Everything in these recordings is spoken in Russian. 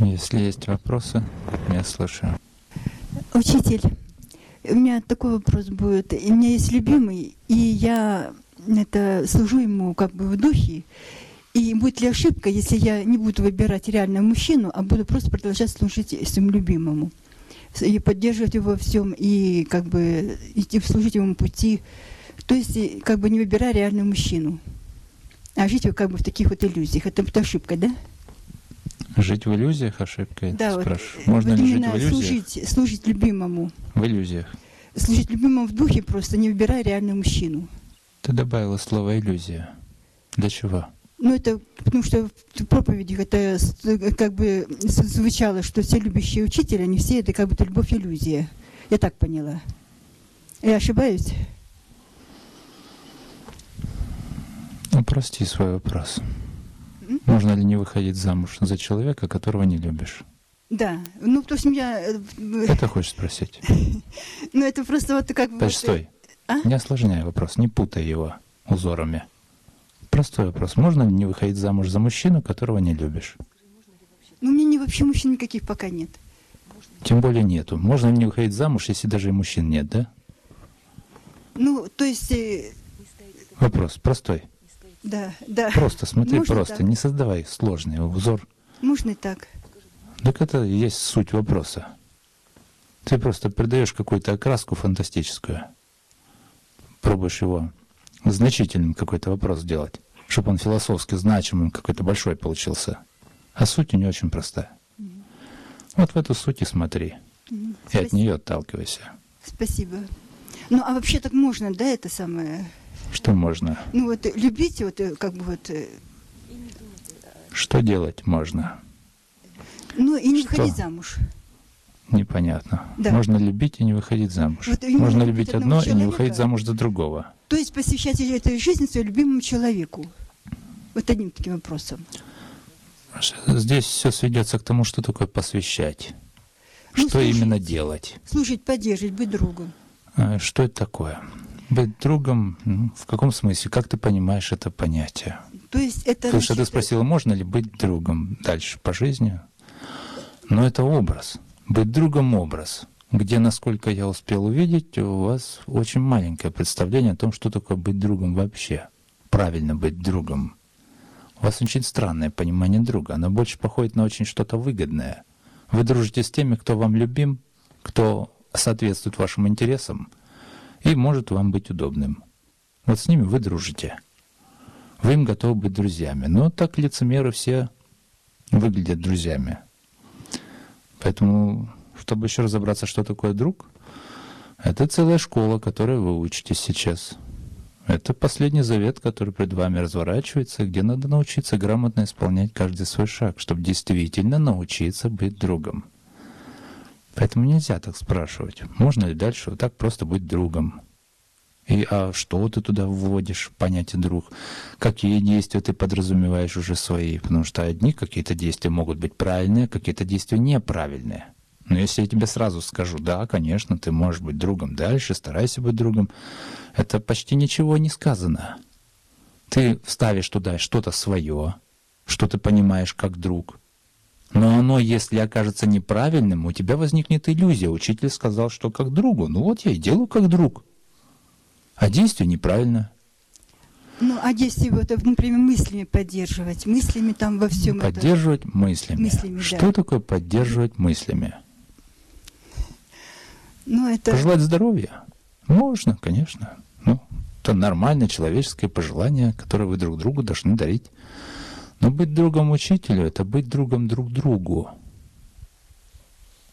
Если есть вопросы, я слушаю. Учитель, у меня такой вопрос будет. У меня есть любимый, и я это служу ему как бы в духе. И будет ли ошибка, если я не буду выбирать реального мужчину, а буду просто продолжать служить своему любимому? И поддерживать его во всем, и как бы идти служить ему пути. То есть как бы не выбирая реального мужчину, а жить как бы в таких вот иллюзиях. Это будет ошибка, да? Жить в иллюзиях ошибка? Да, спрашиваю. вот, Можно вот ли жить в иллюзиях? служить, служить любимому. В иллюзиях. Служить любимому в духе просто, не выбирая реального мужчину. Ты добавила слово иллюзия. Для чего? Ну, это потому что в проповедях это как бы звучало, что все любящие учителя, они все это как будто любовь иллюзия. Я так поняла. Я ошибаюсь? Ну, прости свой вопрос. Можно ли не выходить замуж за человека, которого не любишь? Да. Ну, то есть я... э, Это хочешь спросить? Ну, это просто вот как бы... Подожди, э, стой. А? Не осложняй вопрос, не путай его узорами. Простой вопрос. Можно ли не выходить замуж за мужчину, которого не любишь? Ну, у меня не, вообще мужчин никаких пока нет. Тем более нету. Можно ли не выходить замуж, если даже и мужчин нет, да? Ну, то есть... э, Вопрос простой. Да, да. Просто смотри, Можно просто. так? Не создавай сложный узор. Можно и так. Так это и есть суть вопроса. Ты просто придаешь какую-то окраску фантастическую. Пробуешь его значительным какой-то вопрос сделать, чтобы он философски значимым какой-то большой получился. А суть у нее очень простая. Вот в эту суть и смотри. Мгм. И от нее отталкивайся. Спасибо. Ну, а вообще так можно, да, это самое... Что можно? Ну, вот э, любить, вот э, как бы вот... э, Что делать можно? Ну, и не Что? выходить замуж. Непонятно. Да. Можно любить и не выходить замуж. Вот Можно любить одно и не человека. выходить замуж за другого. То есть посвящать эту жизнь своему любимому человеку. Вот одним таким вопросом. Здесь все сведется к тому, что такое посвящать. Ну, что слушайте. именно делать? Служить, поддерживать, быть другом. Что это такое? Быть другом, ну, в каком смысле? Как ты понимаешь это понятие? То есть это... Потому что ты значит, спросила, можно ли быть другом дальше по жизни? Но это образ. Быть другом образ. Где, насколько я успел увидеть, у вас очень маленькое представление о том, что такое быть другом вообще. Правильно быть другом. У вас очень странное понимание друга. Оно больше походит на очень что-то выгодное. Вы дружите с теми, кто вам любим, кто соответствует вашим интересам и может вам быть удобным. Вот с ними вы дружите. Вы им готовы быть друзьями. Но так лицемеры все выглядят друзьями. Поэтому, чтобы еще разобраться, что такое друг, это целая школа, которой вы учитесь сейчас. Это последний завет, который пред вами разворачивается, где надо научиться грамотно исполнять каждый свой шаг, чтобы действительно научиться быть другом. Поэтому нельзя так спрашивать, можно ли дальше вот так просто быть другом. И а что ты туда вводишь понятие друг? Какие действия ты подразумеваешь уже свои? Потому что одни какие-то действия могут быть правильные, какие-то действия неправильные. Но если я тебе сразу скажу, да, конечно, ты можешь быть другом дальше, старайся быть другом, это почти ничего не сказано. Ты вставишь туда что-то свое, что ты понимаешь как друг. Но оно, если окажется неправильным, у тебя возникнет иллюзия. Учитель сказал, что как другу. Ну вот я и делаю как друг. А действие неправильно. Ну, а если вот, например, мыслями поддерживать, мыслями там во всем это... Поддерживать мыслями. Мыслями, да. Что такое поддерживать мыслями? Ну, это... Пожелать здоровья? Можно, конечно. Ну, это нормальное человеческое пожелание, которое вы друг другу должны дарить. Но быть другом учителю – это быть другом друг другу.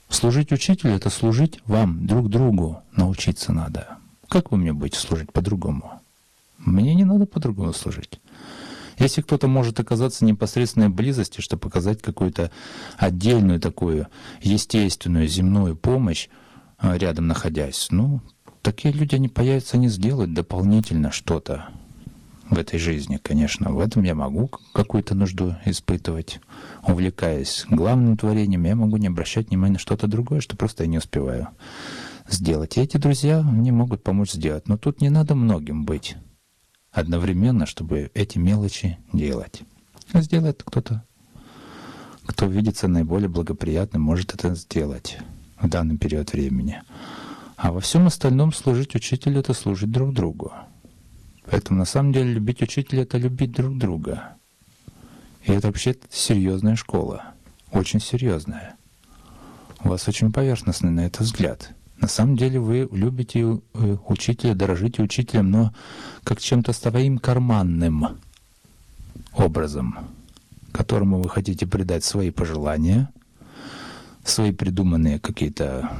Служить учителю – это служить вам, друг другу. Научиться надо. Как вы мне будете служить по-другому? Мне не надо по-другому служить. Если кто-то может оказаться в непосредственной близости, чтобы показать какую-то отдельную такую естественную земную помощь, а, рядом находясь, ну, такие люди, они появятся, они сделают дополнительно что-то в этой жизни, конечно. В этом я могу какую-то нужду испытывать, увлекаясь главным творением, я могу не обращать внимания на что-то другое, что просто я не успеваю сделать. И эти друзья мне могут помочь сделать. Но тут не надо многим быть одновременно, чтобы эти мелочи делать. Сделает кто-то кто видится наиболее благоприятным, может это сделать в данный период времени. А во всем остальном служить учителю — это служить друг другу. Поэтому на самом деле любить учителя — это любить друг друга. И это вообще серьезная школа. Очень серьезная. У вас очень поверхностный на это взгляд. На самом деле вы любите э, учителя, дорожите учителем, но как чем-то своим карманным образом, которому вы хотите придать свои пожелания, свои придуманные какие-то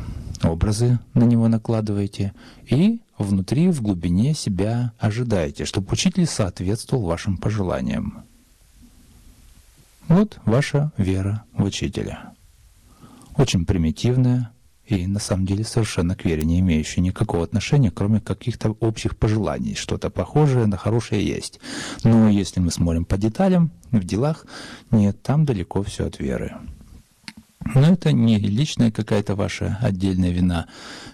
образы на него накладываете и внутри, в глубине себя ожидаете, чтобы учитель соответствовал вашим пожеланиям. Вот ваша вера в учителя. Очень примитивная и на самом деле совершенно к вере не имеющая никакого отношения, кроме каких-то общих пожеланий. Что-то похожее на хорошее есть. Но если мы смотрим по деталям, в делах, нет, там далеко все от веры. Но это не личная какая-то ваша отдельная вина.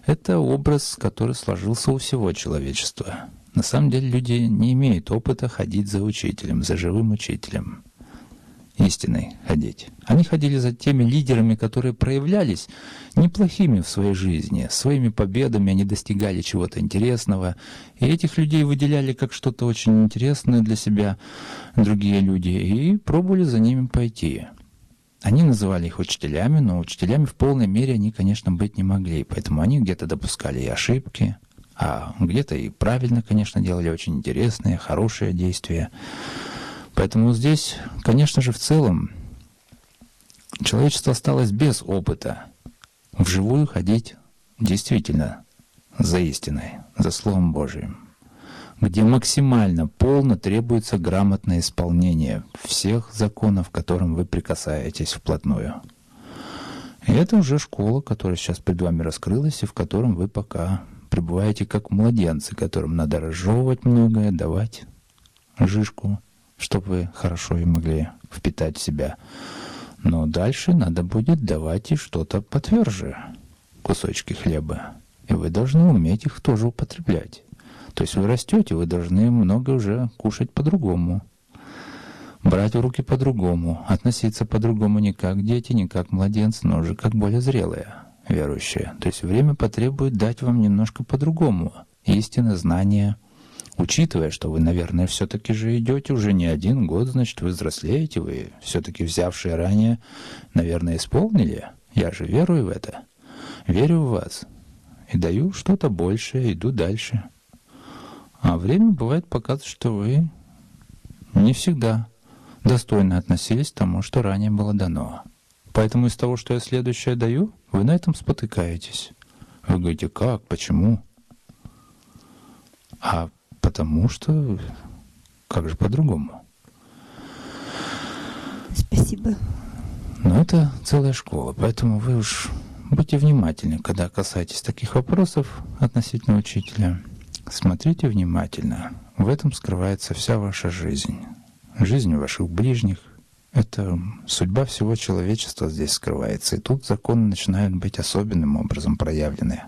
Это образ, который сложился у всего человечества. На самом деле люди не имеют опыта ходить за учителем, за живым учителем истиной ходить. Они ходили за теми лидерами, которые проявлялись неплохими в своей жизни. Своими победами они достигали чего-то интересного. И этих людей выделяли как что-то очень интересное для себя другие люди и пробовали за ними пойти. Они называли их учителями, но учителями в полной мере они, конечно, быть не могли. Поэтому они где-то допускали и ошибки, а где-то и правильно, конечно, делали очень интересные, хорошие действия. Поэтому здесь, конечно же, в целом человечество осталось без опыта вживую ходить действительно за истиной, за Словом Божиим, где максимально полно требуется грамотное исполнение всех законов, к которым вы прикасаетесь вплотную. И это уже школа, которая сейчас перед вами раскрылась, и в котором вы пока пребываете как младенцы, которым надо разжевывать многое, давать жишку, чтобы вы хорошо и могли впитать в себя. Но дальше надо будет давать и что-то потверже, кусочки хлеба. И вы должны уметь их тоже употреблять. То есть вы растете, вы должны много уже кушать по-другому, брать в руки по-другому, относиться по-другому не как дети, не как младенцы, но уже как более зрелые верующие. То есть время потребует дать вам немножко по-другому. Истины, знания — Учитывая, что вы, наверное, все-таки же идете уже не один год, значит, вы взрослеете, вы все-таки взявшие ранее, наверное, исполнили. Я же верую в это. Верю в вас. И даю что-то большее, иду дальше. А время бывает показывает, что вы не всегда достойно относились к тому, что ранее было дано. Поэтому из того, что я следующее даю, вы на этом спотыкаетесь. Вы говорите, как, почему? А Потому что как же по-другому? Спасибо. Но это целая школа, поэтому вы уж будьте внимательны, когда касаетесь таких вопросов относительно учителя. Смотрите внимательно. В этом скрывается вся ваша жизнь. Жизнь ваших ближних. Это судьба всего человечества здесь скрывается. И тут законы начинают быть особенным образом проявлены.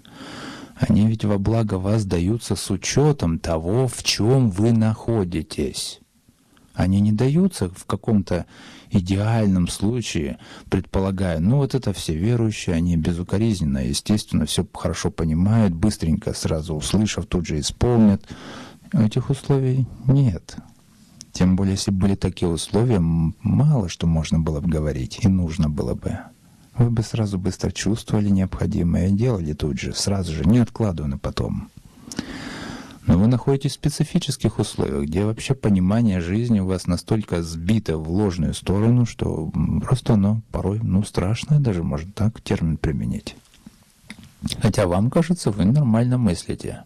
Они ведь во благо вас даются с учетом того, в чем вы находитесь. Они не даются в каком-то идеальном случае, предполагая, ну вот это все верующие, они безукоризненно, естественно, все хорошо понимают, быстренько, сразу услышав, тут же исполнят. Этих условий нет. Тем более, если были такие условия, мало что можно было бы говорить и нужно было бы вы бы сразу быстро чувствовали необходимое и делали тут же, сразу же, не откладывая на потом. Но вы находитесь в специфических условиях, где вообще понимание жизни у вас настолько сбито в ложную сторону, что просто оно порой, ну, страшное даже, можно так термин применить. Хотя вам кажется, вы нормально мыслите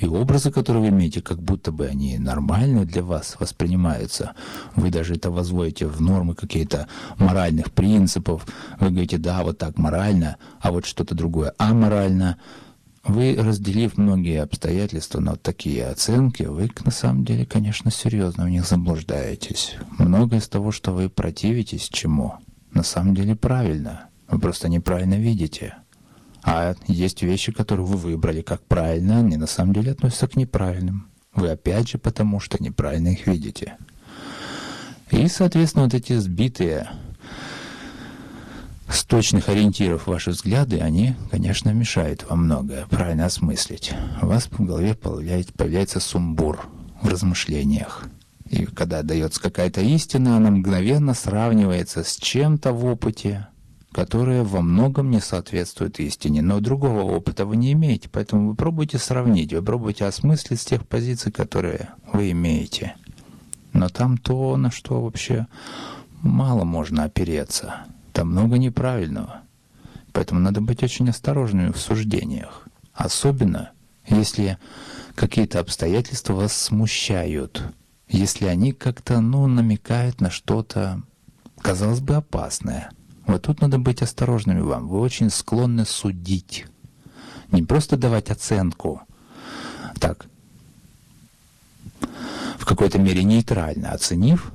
и образы, которые вы имеете, как будто бы они нормальные для вас воспринимаются. Вы даже это возводите в нормы какие-то моральных принципов. Вы говорите, да, вот так морально, а вот что-то другое аморально. Вы, разделив многие обстоятельства на вот такие оценки, вы на самом деле, конечно, серьезно в них заблуждаетесь. Многое из того, что вы противитесь чему, на самом деле правильно. Вы просто неправильно видите. А есть вещи, которые вы выбрали как правильно, они на самом деле относятся к неправильным. Вы опять же потому, что неправильно их видите. И, соответственно, вот эти сбитые с точных ориентиров ваши взгляды, они, конечно, мешают вам многое правильно осмыслить. У вас в голове появляется, появляется сумбур в размышлениях. И когда дается какая-то истина, она мгновенно сравнивается с чем-то в опыте, которое во многом не соответствует истине. Но другого опыта вы не имеете, поэтому вы пробуйте сравнить, вы пробуйте осмыслить с тех позиций, которые вы имеете. Но там то, на что вообще мало можно опереться. Там много неправильного. Поэтому надо быть очень осторожными в суждениях. Особенно, если какие-то обстоятельства вас смущают. Если они как-то, ну, намекают на что-то, казалось бы, опасное. Вот тут надо быть осторожными вам. Вы очень склонны судить. Не просто давать оценку. Так, в какой-то мере нейтрально оценив,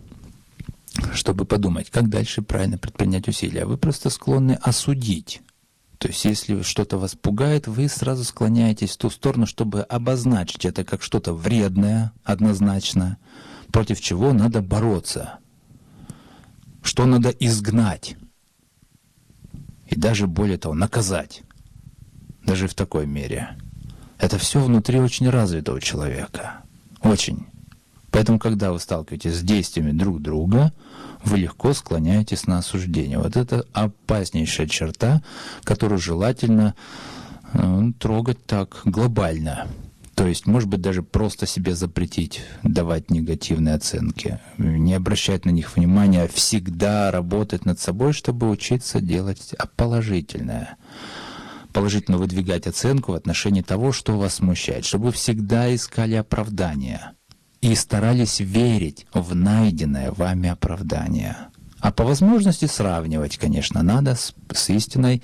чтобы подумать, как дальше правильно предпринять усилия. Вы просто склонны осудить. То есть, если что-то вас пугает, вы сразу склоняетесь в ту сторону, чтобы обозначить это как что-то вредное, однозначно, против чего надо бороться, что надо изгнать, и даже более того, наказать, даже в такой мере. Это все внутри очень развитого человека. Очень. Поэтому, когда вы сталкиваетесь с действиями друг друга, вы легко склоняетесь на осуждение. Вот это опаснейшая черта, которую желательно э, трогать так глобально. То есть, может быть, даже просто себе запретить давать негативные оценки, не обращать на них внимания, а всегда работать над собой, чтобы учиться делать положительное положительно выдвигать оценку в отношении того, что вас смущает, чтобы вы всегда искали оправдания и старались верить в найденное вами оправдание. А по возможности сравнивать, конечно, надо с, с истиной,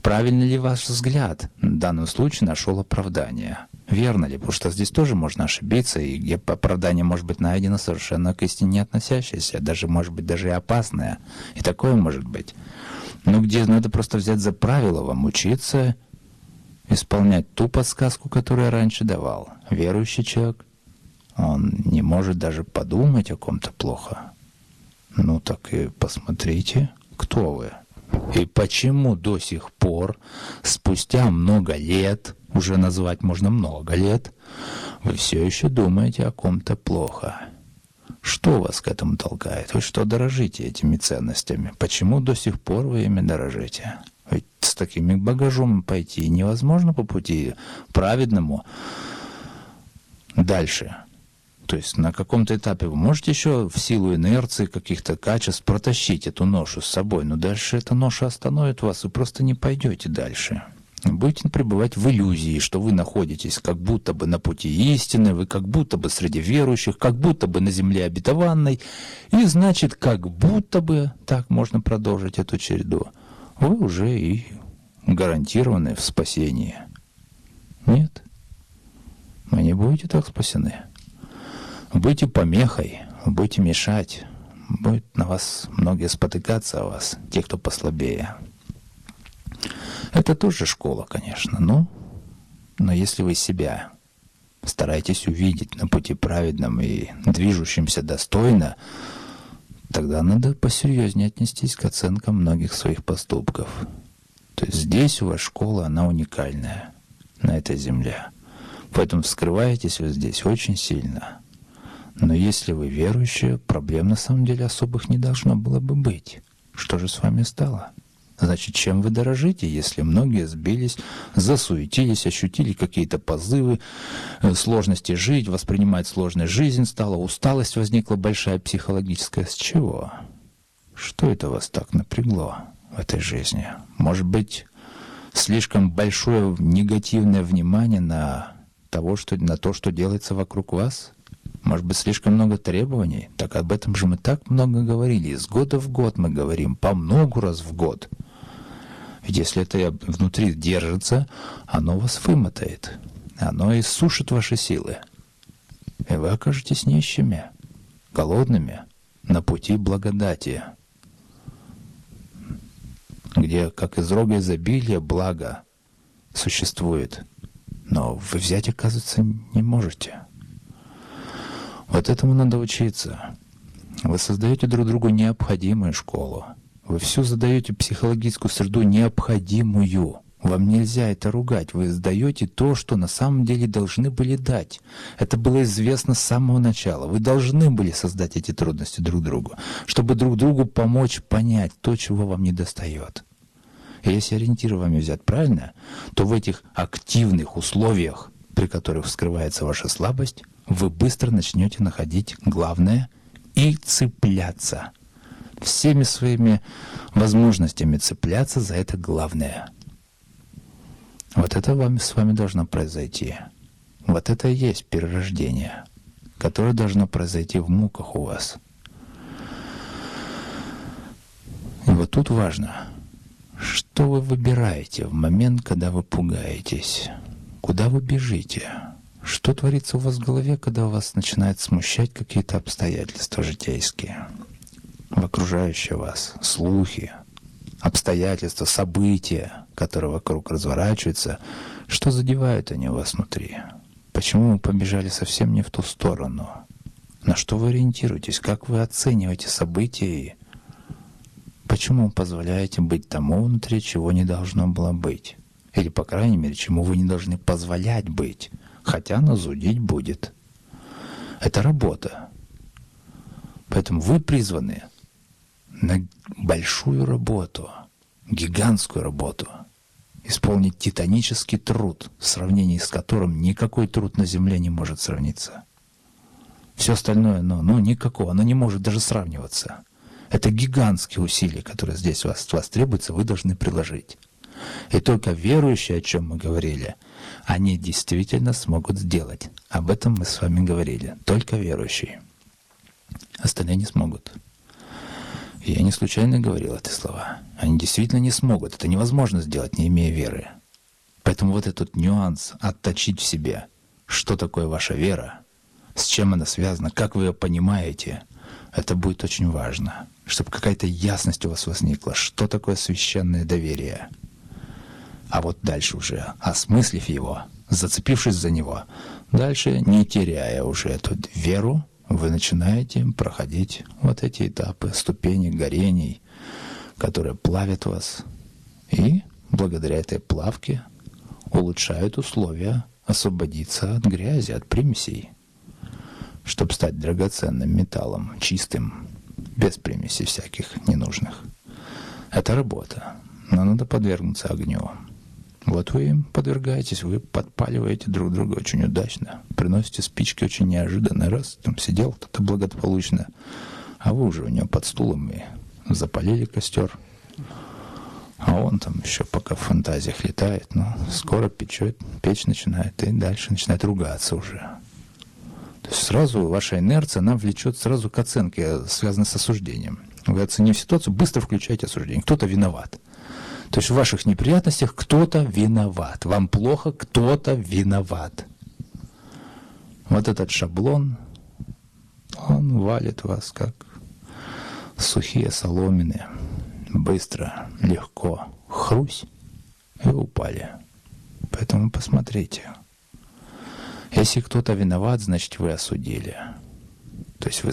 правильно ли ваш взгляд в данном случае нашел оправдание. Верно ли? Потому что здесь тоже можно ошибиться, и где оправдание может быть найдено совершенно к истине не относящееся, даже, может быть, даже и опасное. И такое может быть. Но где надо просто взять за правило вам учиться исполнять ту подсказку, которую я раньше давал. Верующий человек он не может даже подумать о ком-то плохо. Ну так и посмотрите, кто вы. И почему до сих пор, спустя много лет, уже назвать можно много лет, вы все еще думаете о ком-то плохо? Что вас к этому толкает? Вы что дорожите этими ценностями? Почему до сих пор вы ими дорожите? Ведь с такими багажом пойти невозможно по пути праведному дальше. То есть на каком-то этапе вы можете еще в силу инерции каких-то качеств протащить эту ношу с собой, но дальше эта ноша остановит вас, вы просто не пойдете дальше. Будете пребывать в иллюзии, что вы находитесь как будто бы на пути истины, вы как будто бы среди верующих, как будто бы на земле обетованной, и значит, как будто бы, так можно продолжить эту череду, вы уже и гарантированы в спасении. Нет, вы не будете так спасены. Будьте помехой, будете мешать, будет на вас многие спотыкаться о вас, те, кто послабее. Это тоже школа, конечно, но, но если вы себя стараетесь увидеть на пути праведном и движущимся достойно, тогда надо посерьезнее отнестись к оценкам многих своих поступков. То есть здесь у вас школа, она уникальная на этой земле. Поэтому вскрываетесь вы здесь очень сильно – но если вы верующие, проблем на самом деле особых не должно было бы быть. Что же с вами стало? Значит, чем вы дорожите, если многие сбились, засуетились, ощутили какие-то позывы, э, сложности жить, воспринимать сложную жизнь стала, усталость возникла большая психологическая. С чего? Что это вас так напрягло в этой жизни? Может быть, слишком большое негативное внимание на, того, что, на то, что делается вокруг вас? Может быть, слишком много требований? Так об этом же мы так много говорили. Из года в год мы говорим, по много раз в год. Ведь если это внутри держится, оно вас вымотает. Оно иссушит ваши силы. И вы окажетесь нищими, голодными, на пути благодати, где, как из рога изобилия, благо существует. Но вы взять, оказывается, не можете. Вот этому надо учиться. Вы создаете друг другу необходимую школу. Вы всю задаете психологическую среду необходимую. Вам нельзя это ругать. Вы сдаете то, что на самом деле должны были дать. Это было известно с самого начала. Вы должны были создать эти трудности друг другу, чтобы друг другу помочь понять то, чего вам не достает. Если ориентир вами взят правильно, то в этих активных условиях, при которых скрывается ваша слабость, вы быстро начнете находить главное и цепляться. Всеми своими возможностями цепляться за это главное – вот это вам, с вами должно произойти. Вот это и есть перерождение, которое должно произойти в муках у вас. И вот тут важно, что вы выбираете в момент, когда вы пугаетесь, куда вы бежите, что творится у вас в голове, когда вас начинает смущать какие-то обстоятельства житейские, в окружающие вас, слухи, обстоятельства, события, которые вокруг разворачиваются, что задевают они у вас внутри? Почему вы побежали совсем не в ту сторону? На что вы ориентируетесь? Как вы оцениваете события? Почему позволяете быть тому внутри, чего не должно было быть? Или, по крайней мере, чему вы не должны позволять быть, хотя назудить будет. Это работа. Поэтому вы призваны на большую работу, гигантскую работу, исполнить титанический труд, в сравнении с которым никакой труд на Земле не может сравниться. Все остальное, ну, ну никакого, оно не может даже сравниваться. Это гигантские усилия, которые здесь вас, вас требуются, вы должны приложить. И только верующие, о чем мы говорили, они действительно смогут сделать. Об этом мы с вами говорили. Только верующие. Остальные не смогут. Я не случайно говорил эти слова. Они действительно не смогут. Это невозможно сделать, не имея веры. Поэтому вот этот нюанс отточить в себе, что такое ваша вера, с чем она связана, как вы ее понимаете, это будет очень важно, чтобы какая-то ясность у вас возникла, что такое священное доверие. А вот дальше уже, осмыслив его, зацепившись за него, дальше, не теряя уже эту веру, вы начинаете проходить вот эти этапы, ступени горений, которые плавят вас. И благодаря этой плавке улучшают условия освободиться от грязи, от примесей, чтобы стать драгоценным металлом, чистым, без примесей всяких ненужных. Это работа, но надо подвергнуться огню. Вот вы им подвергаетесь, вы подпаливаете друг друга очень удачно, приносите спички очень неожиданно, раз, там сидел кто-то благополучно, а вы уже у него под стулом и запалили костер, а он там еще пока в фантазиях летает, ну, скоро печет, печь начинает, и дальше начинает ругаться уже. То есть сразу ваша инерция, она влечет сразу к оценке, связанной с осуждением. Вы оценив ситуацию, быстро включаете осуждение. Кто-то виноват. То есть в ваших неприятностях кто-то виноват. Вам плохо, кто-то виноват. Вот этот шаблон, он валит вас как сухие соломины. Быстро, легко, хрусь, и упали. Поэтому посмотрите. Если кто-то виноват, значит вы осудили. То есть вы,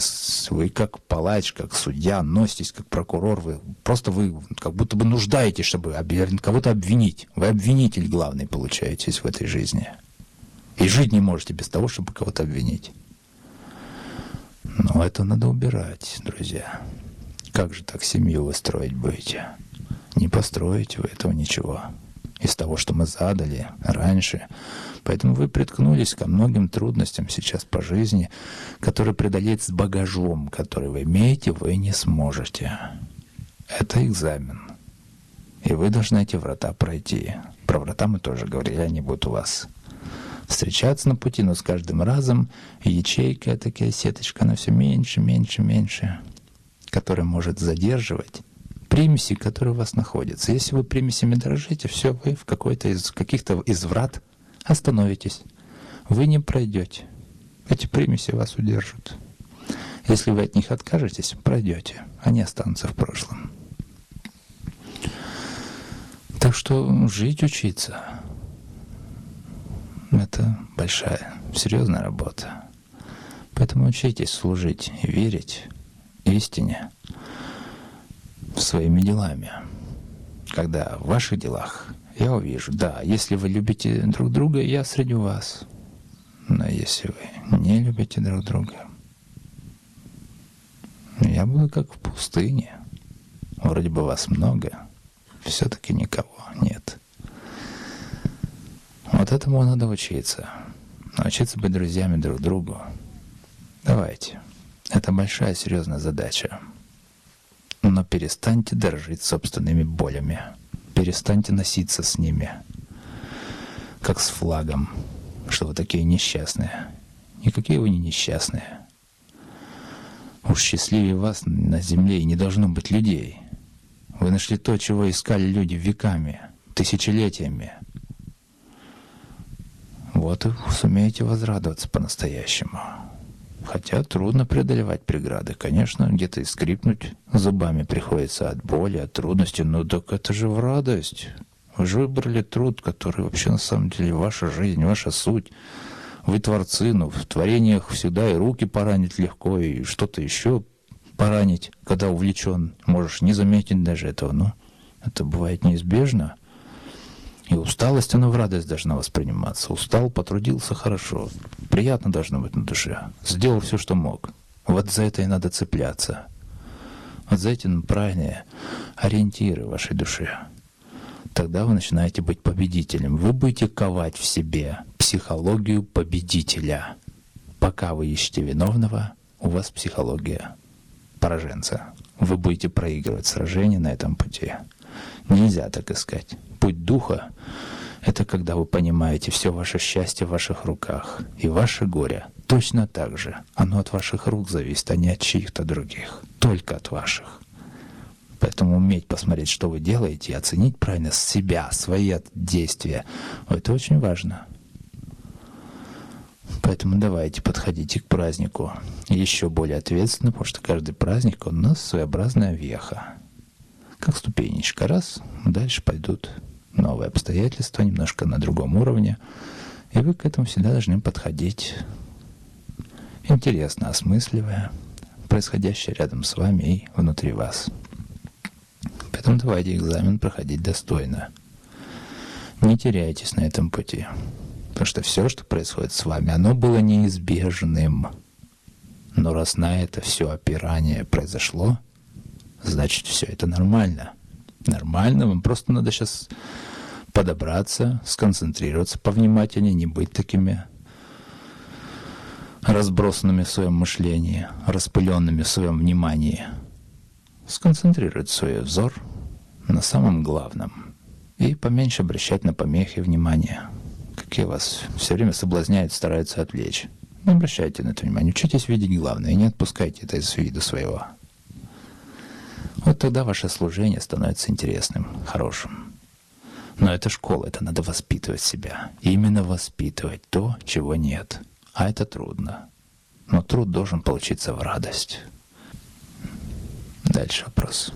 вы как палач, как судья носитесь, как прокурор, вы просто вы как будто бы нуждаетесь, чтобы кого-то обвинить. Вы обвинитель главный получаетесь в этой жизни. И жить не можете без того, чтобы кого-то обвинить. Но это надо убирать, друзья. Как же так семью вы строить будете? Не построите вы этого ничего из того, что мы задали раньше. Поэтому вы приткнулись ко многим трудностям сейчас по жизни, которые преодолеть с багажом, который вы имеете, вы не сможете. Это экзамен. И вы должны эти врата пройти. Про врата мы тоже говорили, они будут у вас встречаться на пути, но с каждым разом ячейка, такая сеточка, она все меньше, меньше, меньше, которая может задерживать примеси, которые у вас находятся. Если вы примесями дрожите, все, вы в какой-то из каких-то из врат остановитесь. Вы не пройдете. Эти примеси вас удержат. Если вы от них откажетесь, пройдете. Они останутся в прошлом. Так что жить, учиться — это большая, серьезная работа. Поэтому учитесь служить и верить истине — своими делами. Когда в ваших делах я увижу, да, если вы любите друг друга, я среди вас. Но если вы не любите друг друга, я буду как в пустыне. Вроде бы вас много, все-таки никого нет. Вот этому надо учиться. Научиться быть друзьями друг другу. Давайте. Это большая серьезная задача. Но перестаньте дорожить собственными болями. Перестаньте носиться с ними. Как с флагом, что вы такие несчастные. Никакие вы не несчастные. Уж счастливее вас на земле и не должно быть людей. Вы нашли то, чего искали люди веками, тысячелетиями. Вот и сумеете возрадоваться по-настоящему. Хотя трудно преодолевать преграды. Конечно, где-то и скрипнуть зубами приходится от боли, от трудности, но так это же в радость. Вы же выбрали труд, который вообще на самом деле ваша жизнь, ваша суть. Вы творцы, но в творениях всегда и руки поранить легко, и что-то еще поранить, когда увлечен. Можешь не заметить даже этого, но это бывает неизбежно. И усталость, она в радость должна восприниматься. Устал, потрудился хорошо. Приятно должно быть на душе. Сделал все, что мог. Вот за это и надо цепляться. Вот за эти правильные ориентиры вашей душе. Тогда вы начинаете быть победителем. Вы будете ковать в себе психологию победителя. Пока вы ищете виновного, у вас психология пораженца. Вы будете проигрывать сражение на этом пути. Нельзя так искать. Путь духа — это когда вы понимаете все ваше счастье в ваших руках. И ваше горе точно так же. Оно от ваших рук зависит, а не от чьих-то других. Только от ваших. Поэтому уметь посмотреть, что вы делаете, и оценить правильно себя, свои действия, это очень важно. Поэтому давайте подходите к празднику еще более ответственно, потому что каждый праздник у нас своеобразная веха. Как ступенечка. Раз, дальше пойдут новые обстоятельства, немножко на другом уровне. И вы к этому всегда должны подходить интересно, осмысливая происходящее рядом с вами и внутри вас. Поэтому давайте экзамен проходить достойно. Не теряйтесь на этом пути. Потому что все, что происходит с вами, оно было неизбежным. Но раз на это все опирание произошло, значит, все это нормально. Нормально, вам просто надо сейчас подобраться, сконцентрироваться повнимательнее, не быть такими разбросанными в своем мышлении, распыленными в своем внимании. Сконцентрировать свой взор на самом главном и поменьше обращать на помехи внимания, какие вас все время соблазняют, стараются отвлечь. Не обращайте на это внимания, учитесь видеть главное и не отпускайте это из виду своего. Вот тогда ваше служение становится интересным, хорошим. Но это школа, это надо воспитывать себя. именно воспитывать то, чего нет. А это трудно. Но труд должен получиться в радость. Дальше вопрос.